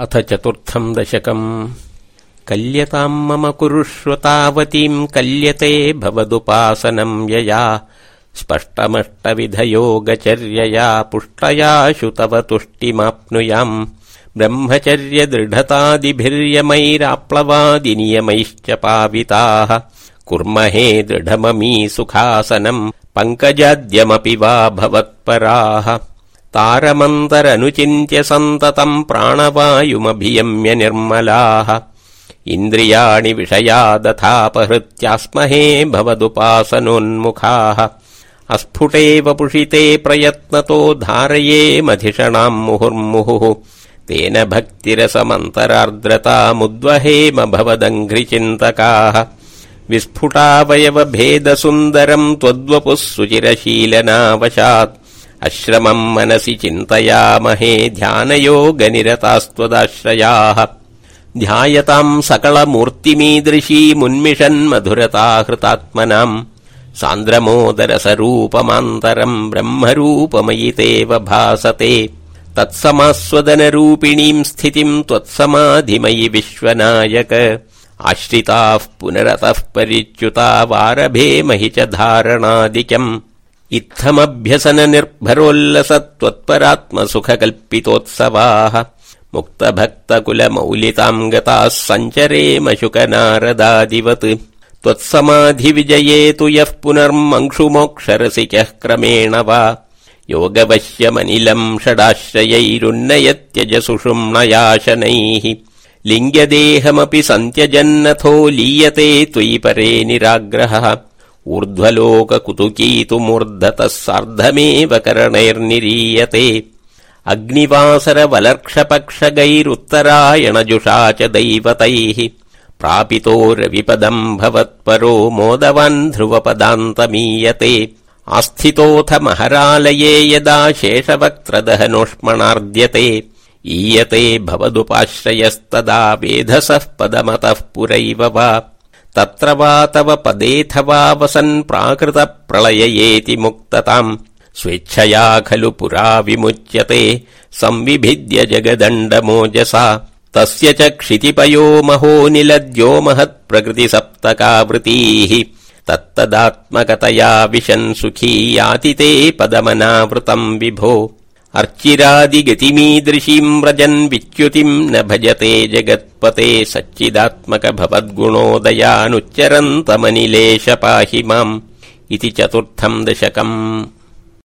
अथ चतुर्थम् दशकम्। कल्यताम् मम कुरुष्व तावतीम् कल्यते भवदुपासनम् यया। स्पष्टमष्टविधयोगचर्यया पुष्टयाशु तव तुष्टिमाप्नुयाम्। ब्रह्मचर्यदृढतादिभिर्यमैराप्लवादिनियमैश्च पाविताः। कुर्महे दृढममी सुखासनम् पङ्कजाद्यमपि वा भवत्पराः तारमन्तरनुचिन्त्य सन्ततम् प्राणवायुमभियम्य निर्मलाः। इन्द्रियाणि विषयादथापहृत्यास्महे भवदुपासनोन्मुखाः। अस्फुटे वपुषिते प्रयत्नतो धारयेमधिषणाम् मुहुर्मुहुः। तेन भक्तिरसमन्तरार्द्रतामुद्वहेम भवदङ्घ्रिचिन्तकाः। विस्फुटावयवभेदसुन्दरम् त्वद्वपुः सुचिरशीलनावशात् अश्रमम् मनसि चिन्तयामहे ध्यानयोगनिरतास्त्वदाश्रयाः। ध्यायताम् सकलमूर्तिमीदृशीमुन्मिषन्मधुरता हृतात्मनाम् सान्द्रमोदरसरूपमान्तरम् ब्रह्मरूपमयितेव भासते। तत्समास्वदनरूपिणीम् स्थितिम् त्वत्समाधिमयि विश्वनायक। आश्रिताः पुनरतः परिच्युता वारभेमहि च धारणादिकम् इत्थमभ्यसन त्वत्परात्मसुखकल्पितोत्सवाः मुक्तभक्तकुलमौलिताम् गताः सञ्चरेम शुकनारदादिवत्। त्वत्समाधिविजये तु यः पुनर्मङ्क्षुमोक्षरसिकः क्रमेण वा। योगवश्यमनिलम् षडाश्रयैरुन्नयत्यज सुषुम्णयाशनैः लिङ्गदेहमपि सन्त्यजन्नथो लीयते त्वयि परे निराग्रहः ऊर्ध्वलोककुतुकीतुमूर्धतः सार्धमेव करणैर्निरीयते। अग्निवासरवलर्क्षपक्षगैरुत्तरायणजुषा च दैवतैः। प्रापितो रविपदम् भवत्परो मोदवान् ध्रुवपदान्तमीयते। आस्थितोऽथ महरालये यदा शेषवक्त्रदहनोष्मणार्द्यते। ईयते भवदुपाश्रयस्तदा वेधसः पदमतः पुरैव वा तत्र वा तव पदेऽथवा वसन् प्राकृतप्रलययेति मुक्तताम्। स्वेच्छया खलु पुरा विमुच्यते संविभिद्य जगदण्डमोजसा। तस्य च क्षितिपयो महो निलद्यो महत्प्रकृतिसप्तकावृतीः तत्तदात्मकतया विशन् सुखी याति ते पदमनावृतम् विभो अर्चिरादिगतिमीदृशीम् व्रजन् विच्युतिम् न भजते जगत्पते सच्चिदात्मक भवद्गुणोदयानुच्चरन्तमनिलेश पाहि माम् इति चतुर्थम् दशकम्